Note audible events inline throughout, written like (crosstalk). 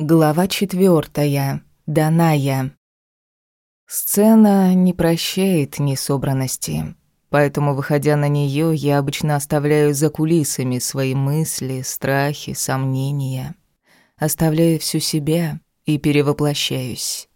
Глава четвертая. Даная. Сцена не прощает несобранности, поэтому, выходя на нее, я обычно оставляю за кулисами свои мысли, страхи, сомнения. Оставляю всю себя и перевоплощаюсь.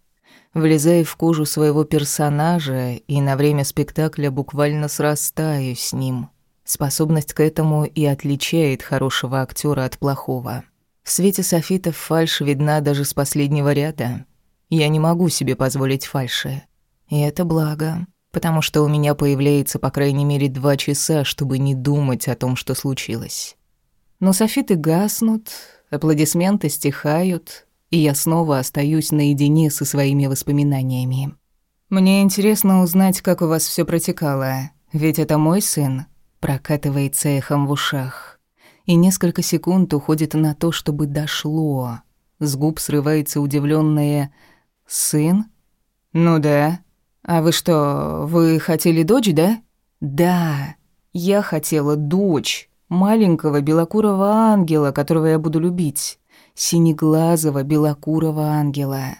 Влезаю в кожу своего персонажа и на время спектакля буквально срастаю с ним. Способность к этому и отличает хорошего актера от плохого. В свете софитов фальшь видна даже с последнего ряда. Я не могу себе позволить фальши. И это благо, потому что у меня появляется по крайней мере два часа, чтобы не думать о том, что случилось. Но софиты гаснут, аплодисменты стихают, и я снова остаюсь наедине со своими воспоминаниями. Мне интересно узнать, как у вас все протекало, ведь это мой сын, прокатывается эхом в ушах и несколько секунд уходит на то, чтобы дошло. С губ срывается удивленное «Сын? Ну да. А вы что, вы хотели дочь, да?» «Да, я хотела дочь, маленького белокурого ангела, которого я буду любить, синеглазого белокурого ангела.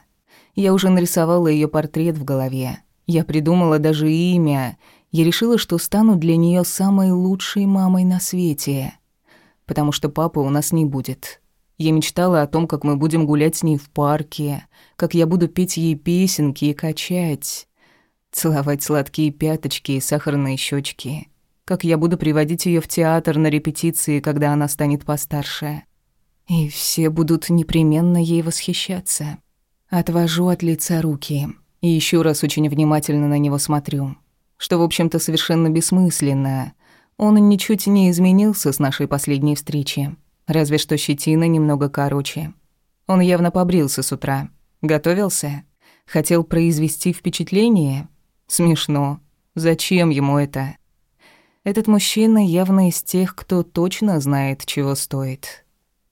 Я уже нарисовала ее портрет в голове. Я придумала даже имя. Я решила, что стану для нее самой лучшей мамой на свете потому что папы у нас не будет. Я мечтала о том, как мы будем гулять с ней в парке, как я буду петь ей песенки и качать, целовать сладкие пяточки и сахарные щечки, как я буду приводить ее в театр на репетиции, когда она станет постарше. И все будут непременно ей восхищаться. Отвожу от лица руки и еще раз очень внимательно на него смотрю, что, в общем-то, совершенно бессмысленно — он ничуть не изменился с нашей последней встречи. Разве что щетина немного короче. Он явно побрился с утра. Готовился? Хотел произвести впечатление? Смешно. Зачем ему это? Этот мужчина явно из тех, кто точно знает, чего стоит.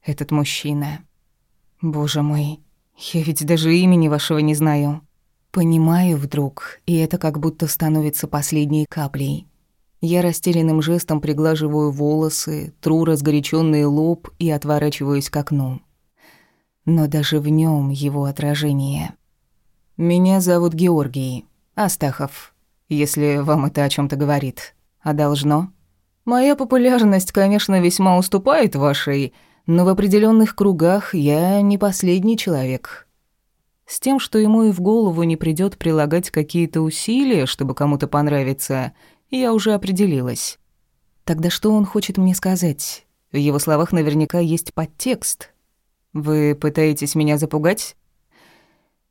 Этот мужчина. Боже мой, я ведь даже имени вашего не знаю. Понимаю вдруг, и это как будто становится последней каплей. Я растерянным жестом приглаживаю волосы, тру разгоряченный лоб и отворачиваюсь к окну. Но даже в нем его отражение. «Меня зовут Георгий. Астахов, если вам это о чем то говорит. А должно?» «Моя популярность, конечно, весьма уступает вашей, но в определенных кругах я не последний человек». С тем, что ему и в голову не придёт прилагать какие-то усилия, чтобы кому-то понравиться – я уже определилась. Тогда что он хочет мне сказать? В его словах наверняка есть подтекст. Вы пытаетесь меня запугать?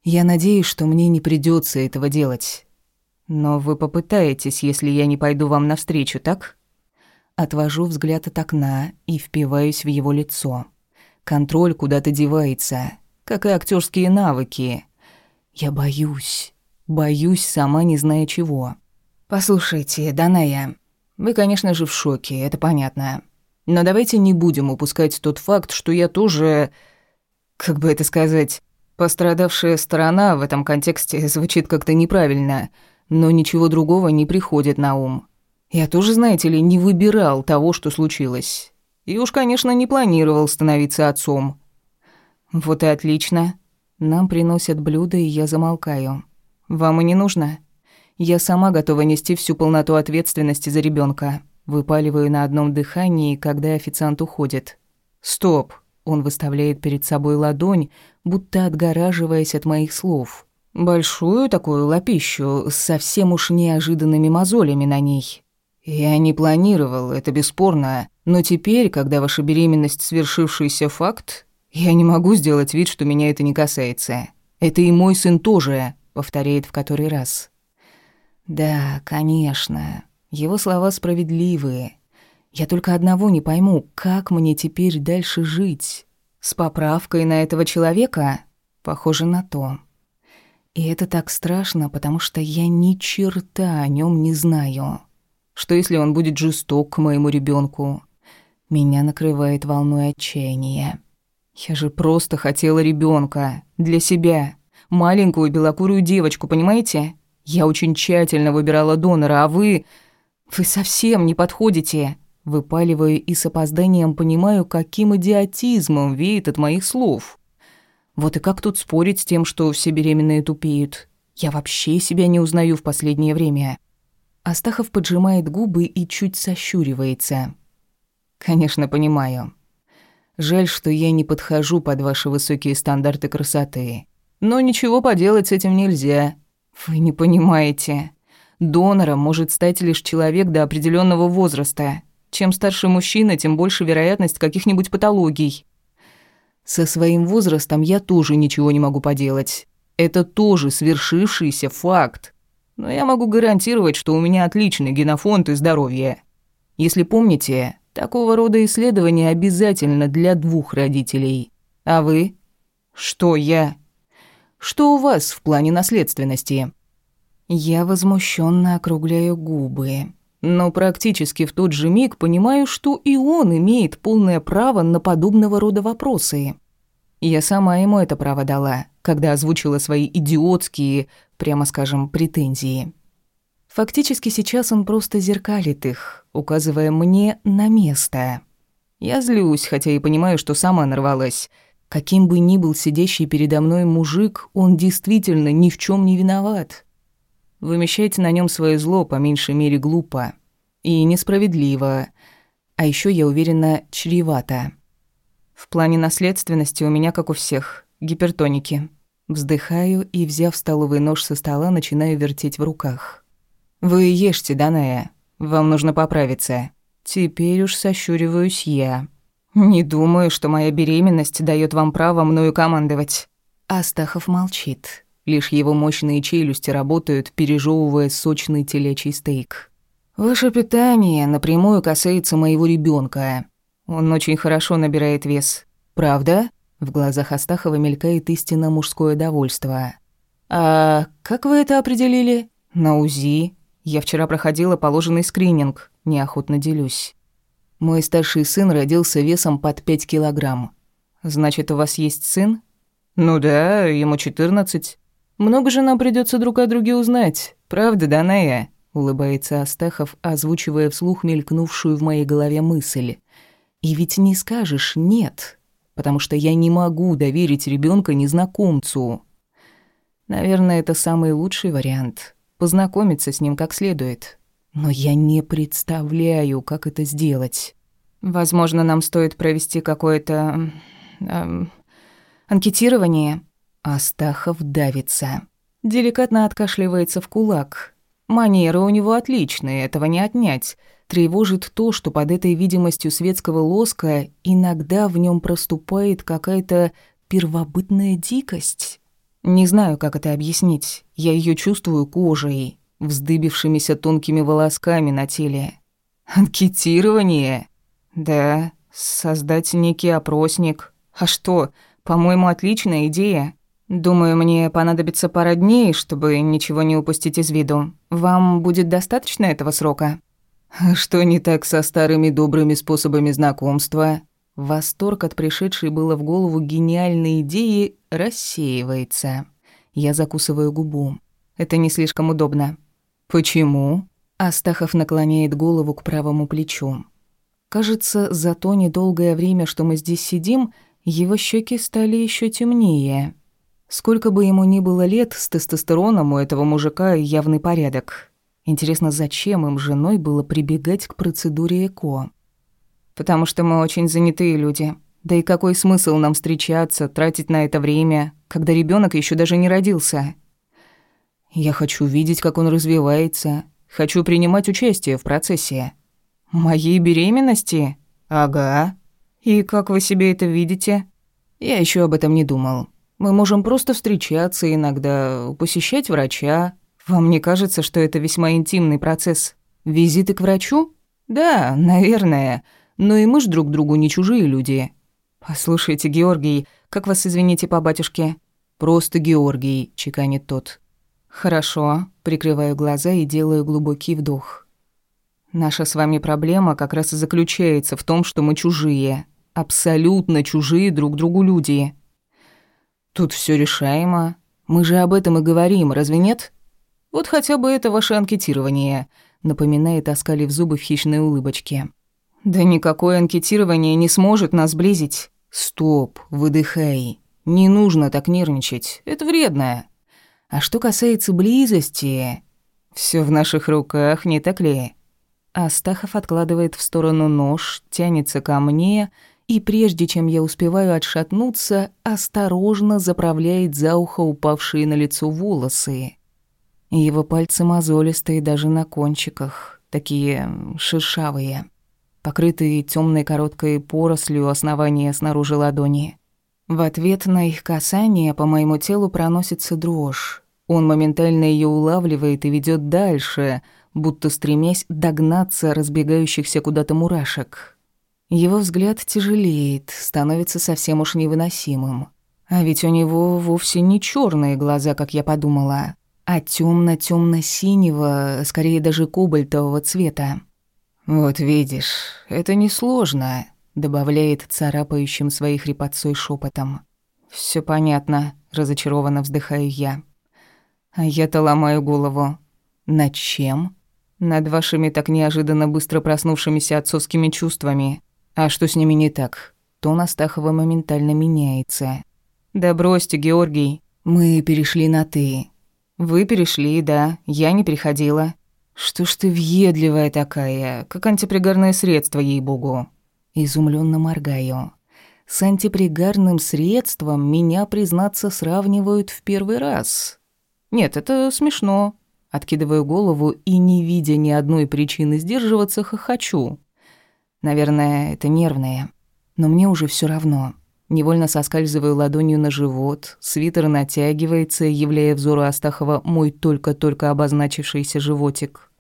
Я надеюсь, что мне не придется этого делать. Но вы попытаетесь, если я не пойду вам навстречу, так? Отвожу взгляд от окна и впиваюсь в его лицо. Контроль куда-то девается, как и актерские навыки. Я боюсь, боюсь, сама не зная чего. «Послушайте, Даная, вы, конечно же, в шоке, это понятно. Но давайте не будем упускать тот факт, что я тоже, как бы это сказать, пострадавшая сторона в этом контексте звучит как-то неправильно, но ничего другого не приходит на ум. Я тоже, знаете ли, не выбирал того, что случилось. И уж, конечно, не планировал становиться отцом. Вот и отлично. Нам приносят блюда, и я замолкаю. Вам и не нужно?» Я сама готова нести всю полноту ответственности за ребенка. Выпаливаю на одном дыхании, когда официант уходит. «Стоп!» Он выставляет перед собой ладонь, будто отгораживаясь от моих слов. Большую такую лапищу с совсем уж неожиданными мозолями на ней. Я не планировал, это бесспорно. Но теперь, когда ваша беременность свершившийся факт, я не могу сделать вид, что меня это не касается. Это и мой сын тоже, повторяет в который раз. Да, конечно. Его слова справедливые. Я только одного не пойму, как мне теперь дальше жить? С поправкой на этого человека? Похоже на то. И это так страшно, потому что я ни черта о нем не знаю. Что если он будет жесток к моему ребенку? Меня накрывает волной отчаяния. Я же просто хотела ребенка для себя, маленькую белокурую девочку, понимаете? Я очень тщательно выбирала донора, а вы... Вы совсем не подходите. Выпаливаю и с опозданием понимаю, каким идиотизмом веет от моих слов. Вот и как тут спорить с тем, что все беременные тупеют? Я вообще себя не узнаю в последнее время. Астахов поджимает губы и чуть сощуривается. Конечно, понимаю. Жаль, что я не подхожу под ваши высокие стандарты красоты. Но ничего поделать с этим нельзя. Вы не понимаете. Донором может стать лишь человек до определенного возраста. Чем старше мужчина, тем больше вероятность каких-нибудь патологий. Со своим возрастом я тоже ничего не могу поделать. Это тоже свершившийся факт. Но я могу гарантировать, что у меня отличный генофонд и здоровье. Если помните, такого рода исследования обязательно для двух родителей. А вы? Что я? Что у вас в плане наследственности? Я возмущенно округляю губы, но практически в тот же миг понимаю, что и он имеет полное право на подобного рода вопросы. Я сама ему это право дала, когда озвучила свои идиотские, прямо скажем, претензии. Фактически сейчас он просто зеркалит их, указывая мне на место. Я злюсь, хотя и понимаю, что сама нарвалась. Каким бы ни был сидящий передо мной мужик, он действительно ни в чем не виноват. Вымещайте на нем свое зло по меньшей мере глупо и несправедливо, а еще я уверена, чревато. В плане наследственности у меня, как у всех, гипертоники. Вздыхаю и, взяв столовый нож со стола, начинаю вертеть в руках. «Вы ешьте, Даная. Вам нужно поправиться». Теперь уж сощуриваюсь я. Не думаю, что моя беременность дает вам право мною командовать. Астахов молчит. Лишь его мощные челюсти работают, пережевывая сочный телячий стейк. «Ваше питание напрямую касается моего ребенка. Он очень хорошо набирает вес. Правда?» В глазах Астахова мелькает истинно мужское довольство. «А как вы это определили?» «На УЗИ. Я вчера проходила положенный скрининг. Неохотно делюсь. Мой старший сын родился весом под 5 килограмм. Значит, у вас есть сын?» «Ну да, ему 14. Много же нам придется друг о друге узнать. Правда, Данея?» Улыбается Астахов, озвучивая вслух мелькнувшую в моей голове мысль. И ведь не скажешь «нет», потому что я не могу доверить ребенка незнакомцу. Наверное, это самый лучший вариант — познакомиться с ним как следует. Но я не представляю, как это сделать. Возможно, нам стоит провести какое-то... Эм, анкетирование. Астахов давится. Деликатно откашливается в кулак. Манеры у него отличные, этого не отнять. Тревожит то, что под этой видимостью светского лоска иногда в нем проступает какая-то первобытная дикость. Не знаю, как это объяснить. Я ее чувствую кожей, вздыбившимися тонкими волосками на теле. Анкетирование? Да, создать некий опросник. А что, по-моему, отличная идея. Думаю, мне понадобится пара дней, чтобы ничего не упустить из виду. Вам будет достаточно этого срока? Что не так со старыми добрыми способами знакомства? Восторг от пришедшей было в голову гениальной идеи рассеивается. Я закусываю губу. Это не слишком удобно. Почему? Астахов наклоняет голову к правому плечу. Кажется, за то недолгое время, что мы здесь сидим, его щеки стали еще темнее. Сколько бы ему ни было лет, с тестостероном у этого мужика явный порядок. Интересно, зачем им женой было прибегать к процедуре ЭКО? Потому что мы очень занятые люди. Да и какой смысл нам встречаться, тратить на это время, когда ребенок еще даже не родился? Я хочу видеть, как он развивается. Хочу принимать участие в процессе. Моей беременности? Ага. И как вы себе это видите? Я еще об этом не думал. Мы можем просто встречаться иногда, посещать врача, вам не кажется, что это весьма интимный процесс? Визиты к врачу? Да, наверное. Но и мы ж друг другу не чужие люди. Послушайте, Георгий, как вас извините по батюшке? Просто Георгий, чеканит тот. Хорошо, прикрываю глаза и делаю глубокий вдох. Наша с вами проблема как раз и заключается в том, что мы чужие. Абсолютно чужие друг другу люди. Тут все решаемо. Мы же об этом и говорим, разве нет? Вот хотя бы это ваше анкетирование», — напоминает, оскалив зубы в хищной улыбочке. «Да никакое анкетирование не сможет нас сблизить». «Стоп, выдыхай. Не нужно так нервничать, это вредно. А что касается близости, все в наших руках, не так ли? Астахов откладывает в сторону нож, тянется ко мне и прежде чем я успеваю отшатнуться, осторожно заправляет за ухо упавшие на лицо волосы. Его пальцы мозолистые даже на кончиках, такие шершавые, покрытые темной короткой порослью основания снаружи ладони. В ответ на их касание по моему телу проносится дрожь. Он моментально ее улавливает и ведет дальше, будто стремясь догнаться разбегающихся куда-то мурашек. Его взгляд тяжелеет, становится совсем уж невыносимым. А ведь у него вовсе не черные глаза, как я подумала, а темно темно синего скорее даже кобальтового цвета. «Вот видишь, это несложно», — добавляет царапающим своей хрипотцой шепотом. Все понятно», — разочарованно вздыхаю я. А я-то ломаю голову. Над чем? Над вашими так неожиданно быстро проснувшимися отцовскими чувствами. А что с ними не так? Тон Астахова моментально меняется. «Да бросьте, Георгий. Мы перешли на «ты». Вы перешли, да. Я не переходила. Что ж ты въедливая такая, как антипригарное средство, ей-богу. Изумленно моргаю. С антипригарным средством меня, признаться, сравнивают в первый раз. Нет, это смешно. Откидываю голову и, не видя ни одной причины сдерживаться, хохочу. Наверное, это нервное. Но мне уже все равно. Невольно соскальзываю ладонью на живот, свитер натягивается, являя взору Астахова мой только-только обозначившийся животик.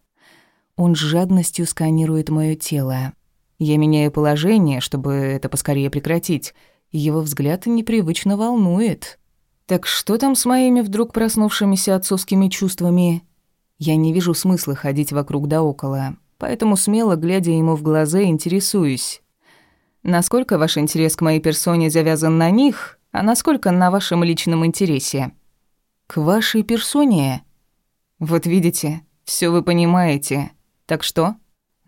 Он с жадностью сканирует мое тело. Я меняю положение, чтобы это поскорее прекратить. Его взгляд непривычно волнует. Так что там с моими вдруг проснувшимися отцовскими чувствами? Я не вижу смысла ходить вокруг да около, поэтому смело, глядя ему в глаза, интересуюсь. Насколько ваш интерес к моей персоне завязан на них, а насколько на вашем личном интересе? К вашей персоне? Вот видите, все вы понимаете. Так что?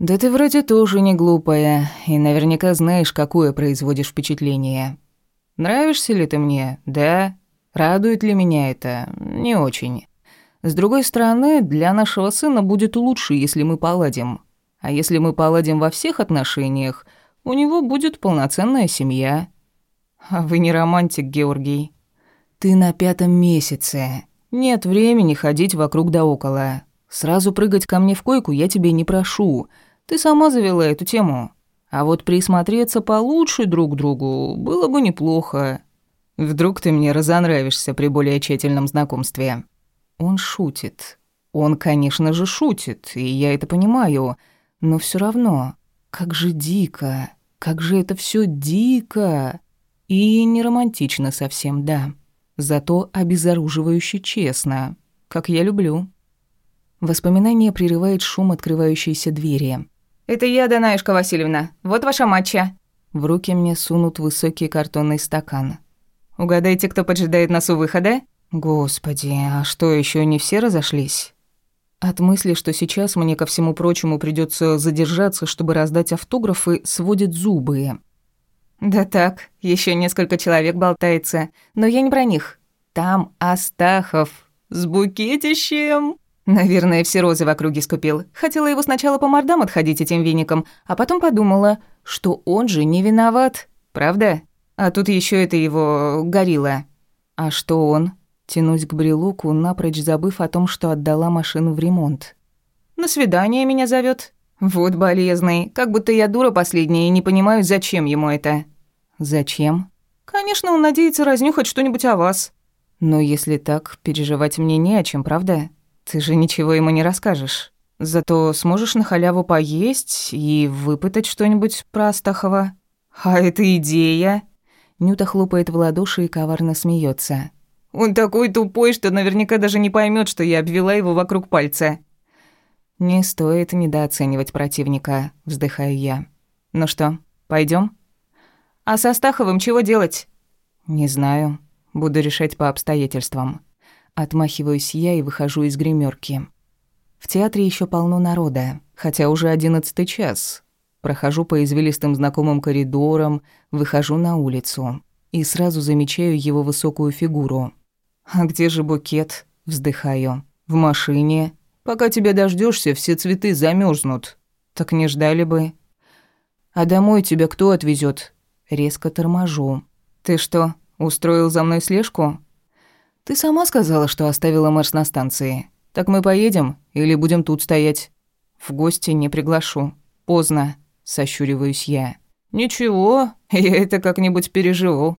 Да ты вроде тоже не глупая, и наверняка знаешь, какое производишь впечатление. Нравишься ли ты мне? Да. Радует ли меня это? Не очень. С другой стороны, для нашего сына будет лучше, если мы поладим. А если мы поладим во всех отношениях, у него будет полноценная семья. А вы не романтик, Георгий. Ты на пятом месяце. Нет времени ходить вокруг да около. Сразу прыгать ко мне в койку я тебе не прошу. Ты сама завела эту тему. А вот присмотреться получше друг к другу было бы неплохо. Вдруг ты мне разонравишься при более тщательном знакомстве. Он шутит. Он, конечно же, шутит, и я это понимаю, но все равно как же дико, как же это все дико. И не романтично совсем, да. Зато обезоруживающе честно, как я люблю. Воспоминание прерывает шум открывающейся двери. «Это я, Данаюшка Васильевна. Вот ваша матча». В руки мне сунут высокий картонный стакан. «Угадайте, кто поджидает нас у выхода?» «Господи, а что, еще не все разошлись?» От мысли, что сейчас мне ко всему прочему придется задержаться, чтобы раздать автографы, сводит зубы. Да так, еще несколько человек болтается, но я не про них. Там Астахов с букетищем. Наверное, все розы в округе скупил. Хотела его сначала по мордам отходить этим веником, а потом подумала, что он же не виноват, правда? А тут еще это его горилла. А что он? Тянусь к брелоку, напрочь забыв о том, что отдала машину в ремонт. «На свидание меня зовет. Вот болезный. Как будто я дура последняя и не понимаю, зачем ему это». «Зачем?» «Конечно, он надеется разнюхать что-нибудь о вас». «Но если так, переживать мне не о чем, правда? Ты же ничего ему не расскажешь. Зато сможешь на халяву поесть и выпытать что-нибудь про Астахова». «А это идея!» Нюта хлопает в ладоши и коварно смеется. Он такой тупой, что наверняка даже не поймет, что я обвела его вокруг пальца. Не стоит недооценивать противника, вздыхаю я. Ну что, пойдем? А со Стаховым чего делать? Не знаю. Буду решать по обстоятельствам. Отмахиваюсь я и выхожу из гримерки. В театре еще полно народа, хотя уже одиннадцатый час. Прохожу по извилистым знакомым коридорам, выхожу на улицу. и сразу замечаю его высокую фигуру. «А где же букет?» – вздыхаю. «В машине. Пока тебя дождешься, все цветы замерзнут. Так не ждали бы». «А домой тебя кто отвезет? Резко торможу. «Ты что, устроил за мной слежку?» «Ты сама сказала, что оставила Мэрс на станции. Так мы поедем или будем тут стоять?» «В гости не приглашу. Поздно», – сощуриваюсь я. «Ничего, (laughs) я это как-нибудь переживу.